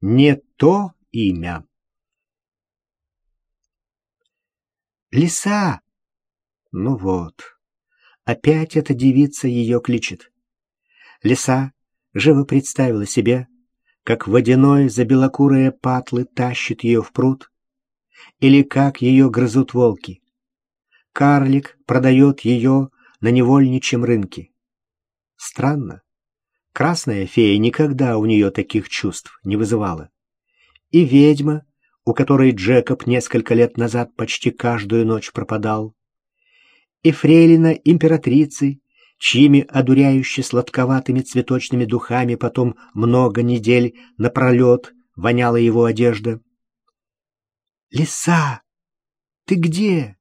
не то имя. «Лиса!» Ну вот, опять эта девица ее кличет. Лиса живо представила себе, как водяной за белокурые патлы тащит ее в пруд, или как ее грызут волки. Карлик продает ее на невольничьем рынке. Странно. Красная фея никогда у нее таких чувств не вызывала. И ведьма, у которой Джекоб несколько лет назад почти каждую ночь пропадал, и фрейлина императрицы, чьими одуряюще сладковатыми цветочными духами потом много недель напролет воняла его одежда. «Лиса, ты где?»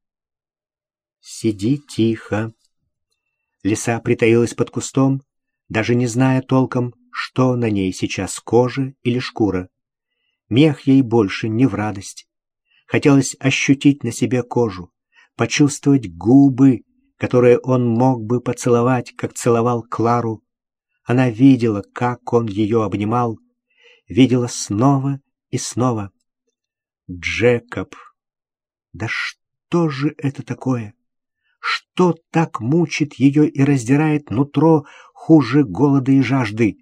«Сиди тихо». Лиса притаилась под кустом, даже не зная толком, что на ней сейчас кожа или шкура. Мех ей больше не в радость. Хотелось ощутить на себе кожу, почувствовать губы, которые он мог бы поцеловать, как целовал Клару. Она видела, как он ее обнимал, видела снова и снова. Джекоб. Да что же это такое? Что так мучит ее и раздирает нутро хуже голода и жажды?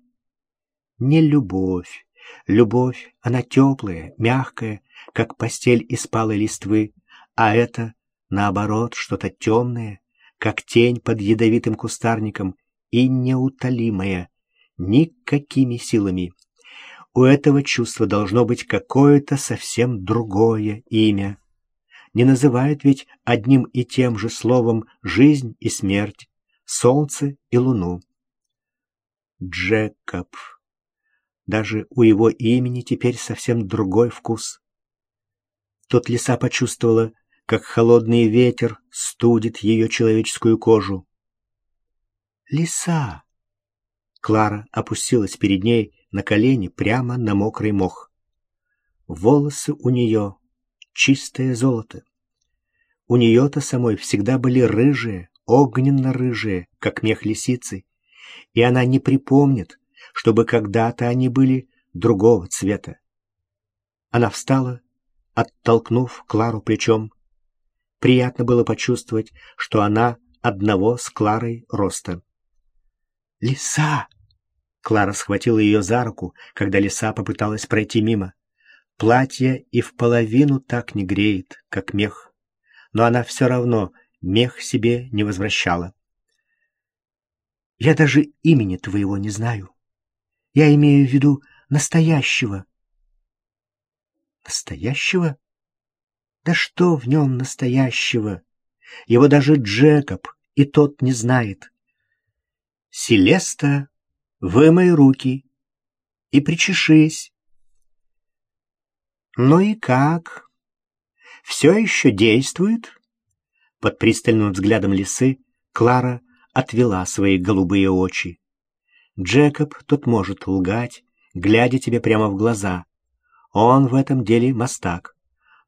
Не любовь. Любовь, она теплая, мягкая, как постель из палой листвы, а это, наоборот, что-то темное, как тень под ядовитым кустарником, и неутолимая, никакими силами. У этого чувства должно быть какое-то совсем другое имя. Не называют ведь одним и тем же словом жизнь и смерть, солнце и луну. Джекоб. Даже у его имени теперь совсем другой вкус. Тут лиса почувствовала, как холодный ветер студит ее человеческую кожу. «Лиса!» Клара опустилась перед ней на колени прямо на мокрый мох. Волосы у нее чистое золото. У нее-то самой всегда были рыжие, огненно-рыжие, как мех лисицы, и она не припомнит, чтобы когда-то они были другого цвета. Она встала, оттолкнув Клару плечом. Приятно было почувствовать, что она одного с Кларой роста. «Лиса!» Клара схватила ее за руку, когда лиса попыталась пройти мимо. Платье и в половину так не греет, как мех. Но она все равно мех себе не возвращала. «Я даже имени твоего не знаю. Я имею в виду настоящего». «Настоящего?» Да что в нем настоящего? Его даже Джекоб и тот не знает. Селеста, вымой руки и причешись. Ну и как? Все еще действует? Под пристальным взглядом лисы Клара отвела свои голубые очи. Джекоб тут может лгать, глядя тебе прямо в глаза. Он в этом деле мастак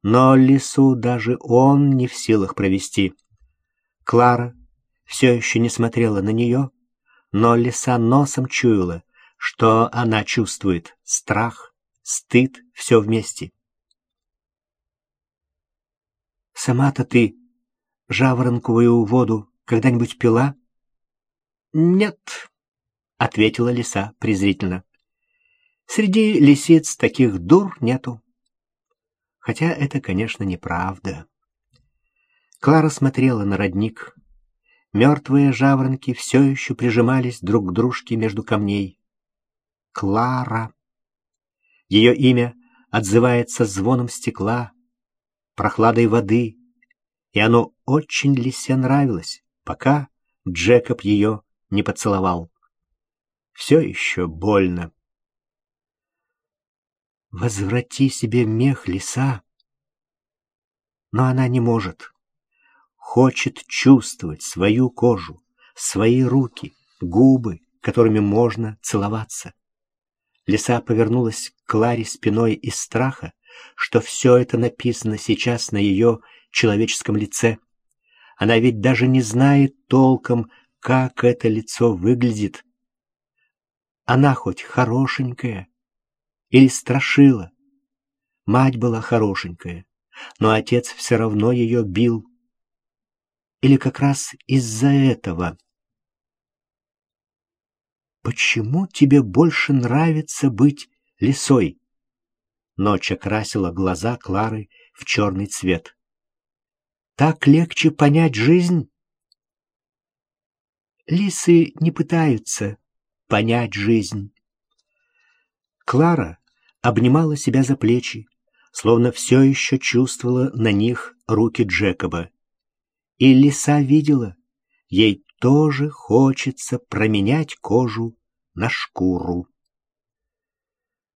но лесу даже он не в силах провести. Клара все еще не смотрела на нее, но лиса носом чуяла, что она чувствует страх, стыд, все вместе. «Сама-то ты жаворонковую воду когда-нибудь пила?» «Нет», — ответила лиса презрительно. «Среди лисиц таких дур нету». Хотя это, конечно, неправда. Клара смотрела на родник. Мертвые жаворонки все еще прижимались друг к дружке между камней. Клара. Ее имя отзывается звоном стекла, прохладой воды, и оно очень лисе нравилось, пока Джекоб ее не поцеловал. Все еще больно. Возврати себе мех, лиса. Но она не может. Хочет чувствовать свою кожу, свои руки, губы, которыми можно целоваться. Лиса повернулась к Кларе спиной из страха, что все это написано сейчас на ее человеческом лице. Она ведь даже не знает толком, как это лицо выглядит. Она хоть хорошенькая, или страшила. Мать была хорошенькая, но отец все равно ее бил. Или как раз из-за этого. «Почему тебе больше нравится быть лисой?» Ночь окрасила глаза Клары в черный цвет. «Так легче понять жизнь?» Лисы не пытаются понять жизнь. Клара обнимала себя за плечи, словно все еще чувствовала на них руки Джекоба. И лиса видела, ей тоже хочется променять кожу на шкуру.